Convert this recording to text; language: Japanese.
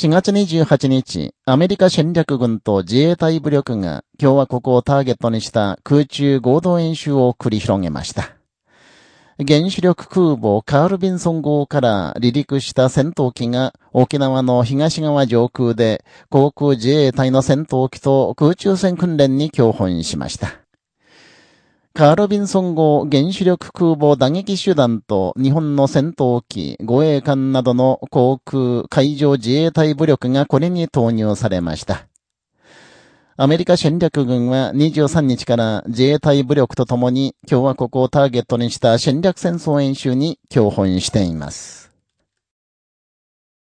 4月28日、アメリカ戦略軍と自衛隊武力が共和国をターゲットにした空中合同演習を繰り広げました。原子力空母カールビンソン号から離陸した戦闘機が沖縄の東側上空で航空自衛隊の戦闘機と空中戦訓練に共本しました。カールビンソン号原子力空母打撃手段と日本の戦闘機、護衛艦などの航空、海上自衛隊武力がこれに投入されました。アメリカ戦略軍は23日から自衛隊武力とともに共和国をターゲットにした戦略戦争演習に共本しています。